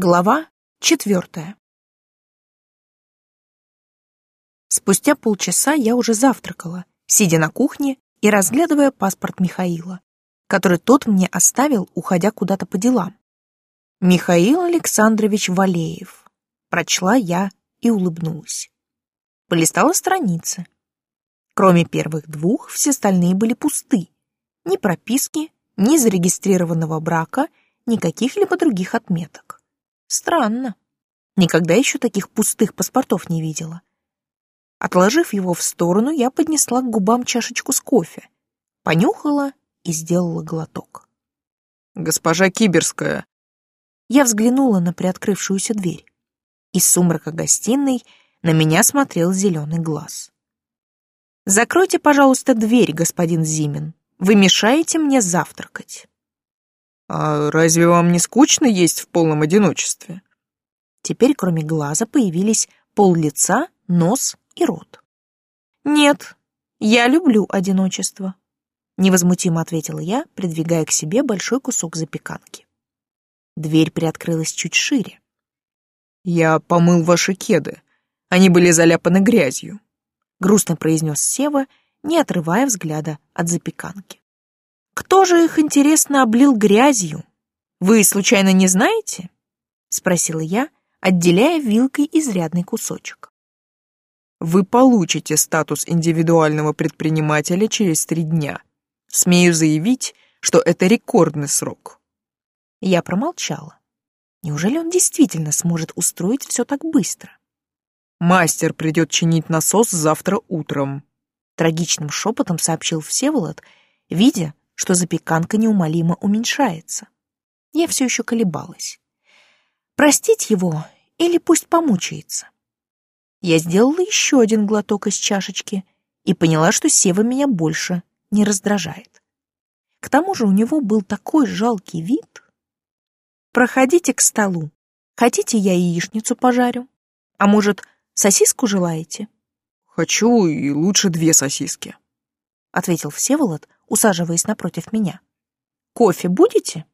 Глава четвертая. Спустя полчаса я уже завтракала, сидя на кухне и разглядывая паспорт Михаила, который тот мне оставил, уходя куда-то по делам. Михаил Александрович Валеев. Прочла я и улыбнулась. Полистала страницы. Кроме первых двух, все остальные были пусты. Ни прописки, ни зарегистрированного брака, ни каких-либо других отметок. Странно. Никогда еще таких пустых паспортов не видела. Отложив его в сторону, я поднесла к губам чашечку с кофе, понюхала и сделала глоток. «Госпожа Киберская!» Я взглянула на приоткрывшуюся дверь. Из сумрака гостиной на меня смотрел зеленый глаз. «Закройте, пожалуйста, дверь, господин Зимин. Вы мешаете мне завтракать». «А разве вам не скучно есть в полном одиночестве?» Теперь, кроме глаза, появились пол лица, нос и рот. «Нет, я люблю одиночество», — невозмутимо ответила я, придвигая к себе большой кусок запеканки. Дверь приоткрылась чуть шире. «Я помыл ваши кеды. Они были заляпаны грязью», — грустно произнес Сева, не отрывая взгляда от запеканки. «Кто же их, интересно, облил грязью? Вы, случайно, не знаете?» — спросила я, отделяя вилкой изрядный кусочек. Вы получите статус индивидуального предпринимателя через три дня. Смею заявить, что это рекордный срок. Я промолчала. Неужели он действительно сможет устроить все так быстро? Мастер придет чинить насос завтра утром. Трагичным шепотом сообщил Всеволод, видя, что запеканка неумолимо уменьшается. Я все еще колебалась. Простить его или пусть помучается? Я сделала еще один глоток из чашечки и поняла, что Сева меня больше не раздражает. К тому же у него был такой жалкий вид. «Проходите к столу. Хотите, я яичницу пожарю? А может, сосиску желаете?» «Хочу и лучше две сосиски», — ответил Всеволод, усаживаясь напротив меня. «Кофе будете?»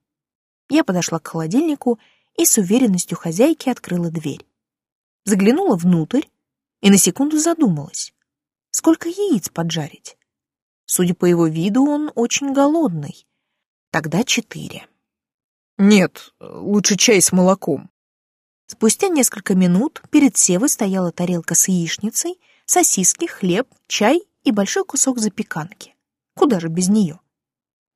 Я подошла к холодильнику и с уверенностью хозяйки открыла дверь. Заглянула внутрь и на секунду задумалась. Сколько яиц поджарить? Судя по его виду, он очень голодный. Тогда четыре. Нет, лучше чай с молоком. Спустя несколько минут перед Севой стояла тарелка с яичницей, сосиски, хлеб, чай и большой кусок запеканки. Куда же без нее?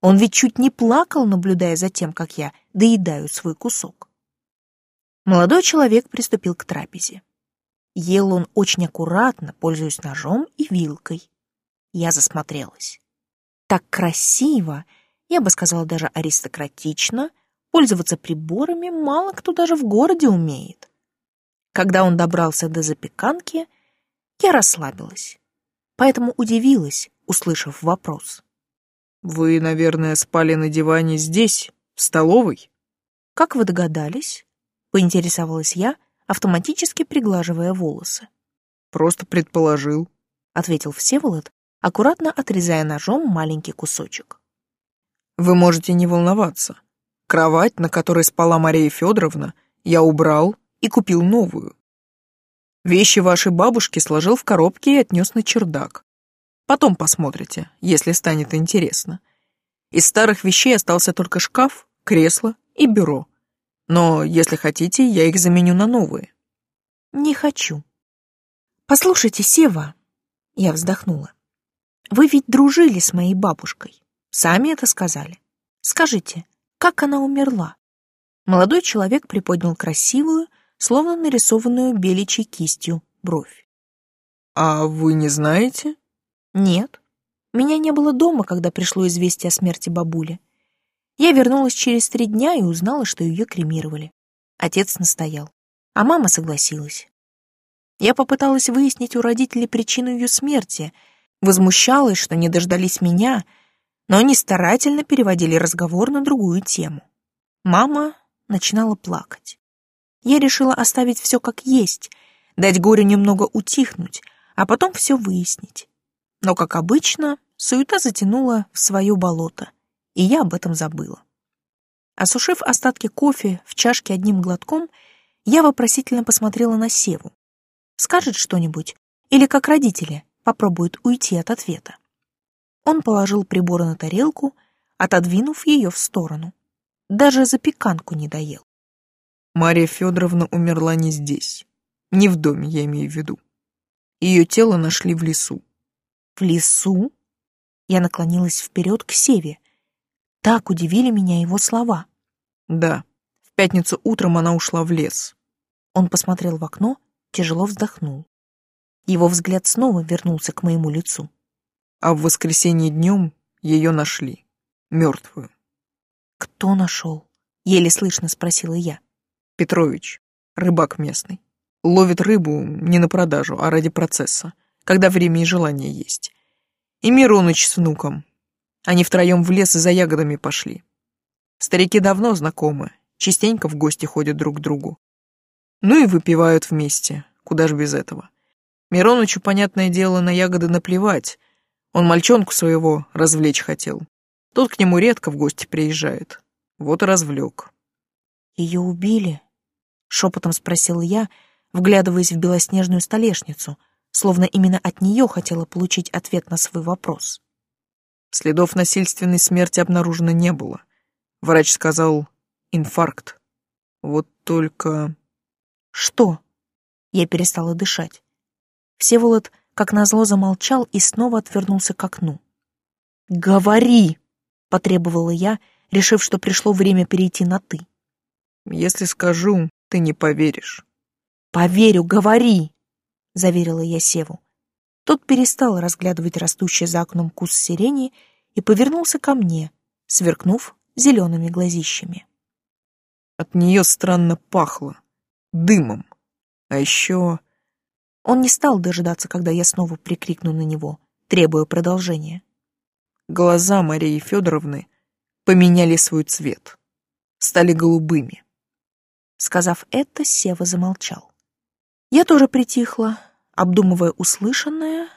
Он ведь чуть не плакал, наблюдая за тем, как я доедаю свой кусок. Молодой человек приступил к трапезе. Ел он очень аккуратно, пользуясь ножом и вилкой. Я засмотрелась. Так красиво, я бы сказала даже аристократично, пользоваться приборами мало кто даже в городе умеет. Когда он добрался до запеканки, я расслабилась, поэтому удивилась, услышав вопрос. «Вы, наверное, спали на диване здесь, в столовой?» «Как вы догадались?» — поинтересовалась я, — автоматически приглаживая волосы. «Просто предположил», — ответил Всеволод, аккуратно отрезая ножом маленький кусочек. «Вы можете не волноваться. Кровать, на которой спала Мария Федоровна, я убрал и купил новую. Вещи вашей бабушки сложил в коробке и отнес на чердак. Потом посмотрите, если станет интересно. Из старых вещей остался только шкаф, кресло и бюро. Но, если хотите, я их заменю на новые. Не хочу. Послушайте, Сева, я вздохнула. Вы ведь дружили с моей бабушкой. Сами это сказали. Скажите, как она умерла? Молодой человек приподнял красивую, словно нарисованную беличьей кистью, бровь. «А вы не знаете?» «Нет. Меня не было дома, когда пришло известие о смерти бабули. Я вернулась через три дня и узнала, что ее кремировали. Отец настоял, а мама согласилась. Я попыталась выяснить у родителей причину ее смерти, возмущалась, что не дождались меня, но они старательно переводили разговор на другую тему. Мама начинала плакать. Я решила оставить все как есть, дать горю немного утихнуть, а потом все выяснить. Но, как обычно, суета затянула в свое болото — и я об этом забыла. Осушив остатки кофе в чашке одним глотком, я вопросительно посмотрела на Севу. Скажет что-нибудь или, как родители, попробует уйти от ответа. Он положил приборы на тарелку, отодвинув ее в сторону. Даже запеканку не доел. Мария Федоровна умерла не здесь. Не в доме, я имею в виду. Ее тело нашли в лесу. В лесу? Я наклонилась вперед к Севе. Так удивили меня его слова. Да, в пятницу утром она ушла в лес. Он посмотрел в окно, тяжело вздохнул. Его взгляд снова вернулся к моему лицу. А в воскресенье днем ее нашли, мертвую. «Кто нашел?» — еле слышно спросила я. «Петрович, рыбак местный. Ловит рыбу не на продажу, а ради процесса, когда время и желание есть. И Мироныч с внуком. Они втроем в лес за ягодами пошли. Старики давно знакомы, частенько в гости ходят друг к другу. Ну и выпивают вместе, куда ж без этого. Миронычу, понятное дело, на ягоды наплевать. Он мальчонку своего развлечь хотел. Тот к нему редко в гости приезжает. Вот и развлек. «Ее убили?» — шепотом спросил я, вглядываясь в белоснежную столешницу, словно именно от нее хотела получить ответ на свой вопрос. Следов насильственной смерти обнаружено не было. Врач сказал инфаркт. Вот только... Что? Я перестала дышать. Всеволод, как назло, замолчал и снова отвернулся к окну. «Говори!» — потребовала я, решив, что пришло время перейти на «ты». «Если скажу, ты не поверишь». «Поверю, говори!» — заверила я Севу. Тот перестал разглядывать растущий за окном куст сирени и повернулся ко мне, сверкнув зелеными глазищами. От нее странно пахло. Дымом. А еще... Он не стал дожидаться, когда я снова прикрикну на него, требуя продолжения. Глаза Марии Федоровны поменяли свой цвет. Стали голубыми. Сказав это, Сева замолчал. Я тоже притихла, обдумывая услышанное,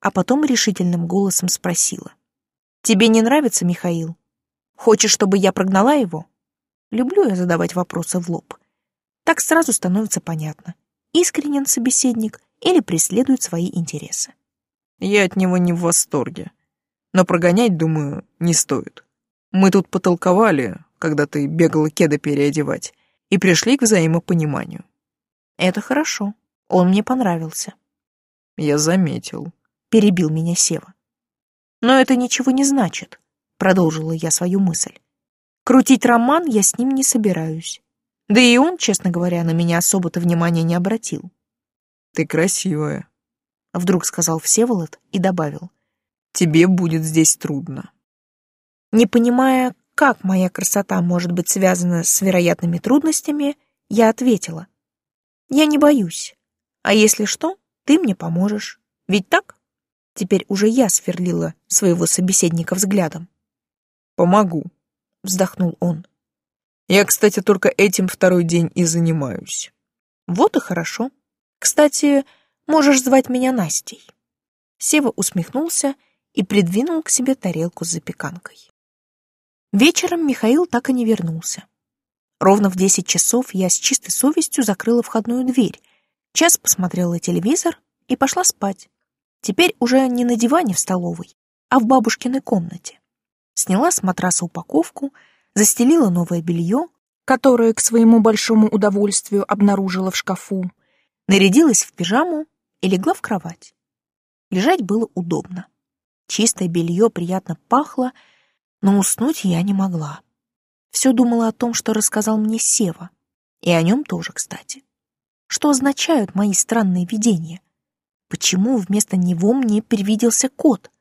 а потом решительным голосом спросила. «Тебе не нравится Михаил?» Хочешь, чтобы я прогнала его? Люблю я задавать вопросы в лоб. Так сразу становится понятно, искренен собеседник или преследует свои интересы. Я от него не в восторге. Но прогонять, думаю, не стоит. Мы тут потолковали, когда ты бегала кеда переодевать, и пришли к взаимопониманию. Это хорошо. Он мне понравился. Я заметил. Перебил меня Сева. Но это ничего не значит продолжила я свою мысль. Крутить роман я с ним не собираюсь. Да и он, честно говоря, на меня особо-то внимания не обратил. Ты красивая, вдруг сказал Всеволод и добавил. Тебе будет здесь трудно. Не понимая, как моя красота может быть связана с вероятными трудностями, я ответила. Я не боюсь. А если что, ты мне поможешь. Ведь так? Теперь уже я сверлила своего собеседника взглядом. Помогу, вздохнул он. Я, кстати, только этим второй день и занимаюсь. Вот и хорошо. Кстати, можешь звать меня Настей. Сева усмехнулся и придвинул к себе тарелку с запеканкой. Вечером Михаил так и не вернулся. Ровно в десять часов я с чистой совестью закрыла входную дверь, час посмотрела телевизор и пошла спать. Теперь уже не на диване в столовой, а в бабушкиной комнате сняла с матраса упаковку, застелила новое белье, которое к своему большому удовольствию обнаружила в шкафу, нарядилась в пижаму и легла в кровать. Лежать было удобно. Чистое белье приятно пахло, но уснуть я не могла. Все думала о том, что рассказал мне Сева, и о нем тоже, кстати. Что означают мои странные видения? Почему вместо него мне привиделся кот?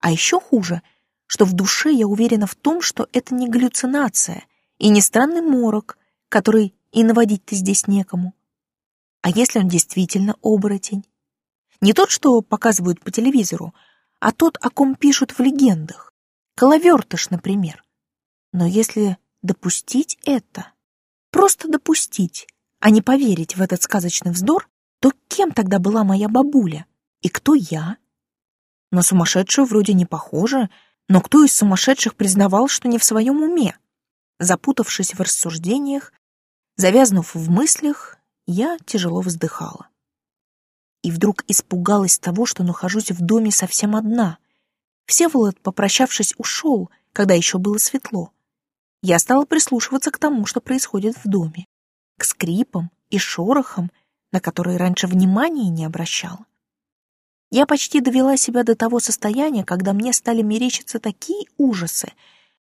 А еще хуже — что в душе я уверена в том, что это не галлюцинация и не странный морок, который и наводить-то здесь некому. А если он действительно оборотень? Не тот, что показывают по телевизору, а тот, о ком пишут в легендах. Коловертыш, например. Но если допустить это, просто допустить, а не поверить в этот сказочный вздор, то кем тогда была моя бабуля? И кто я? На сумасшедшую вроде не похожа, но кто из сумасшедших признавал, что не в своем уме? Запутавшись в рассуждениях, завязнув в мыслях, я тяжело вздыхала. И вдруг испугалась того, что нахожусь в доме совсем одна. Всеволод, попрощавшись, ушел, когда еще было светло. Я стала прислушиваться к тому, что происходит в доме, к скрипам и шорохам, на которые раньше внимания не обращала. Я почти довела себя до того состояния, когда мне стали мерещиться такие ужасы,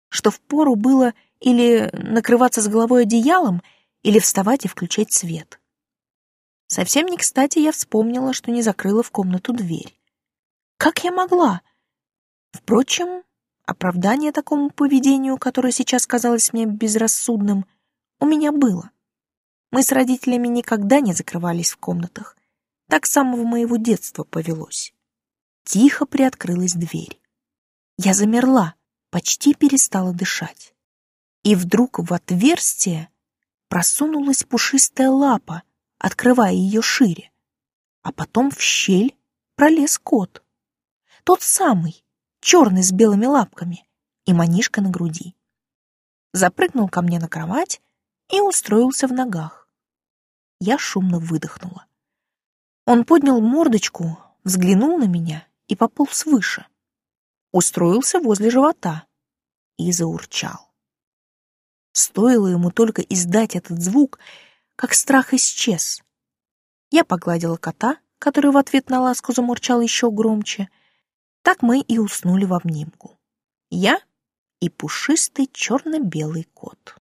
что впору было или накрываться с головой одеялом, или вставать и включать свет. Совсем не кстати я вспомнила, что не закрыла в комнату дверь. Как я могла? Впрочем, оправдание такому поведению, которое сейчас казалось мне безрассудным, у меня было. Мы с родителями никогда не закрывались в комнатах. Так с самого моего детства повелось. Тихо приоткрылась дверь. Я замерла, почти перестала дышать. И вдруг в отверстие просунулась пушистая лапа, открывая ее шире. А потом в щель пролез кот. Тот самый, черный с белыми лапками и манишка на груди. Запрыгнул ко мне на кровать и устроился в ногах. Я шумно выдохнула. Он поднял мордочку, взглянул на меня и пополз выше. Устроился возле живота и заурчал. Стоило ему только издать этот звук, как страх исчез. Я погладила кота, который в ответ на ласку замурчал еще громче. Так мы и уснули в обнимку. Я и пушистый черно-белый кот.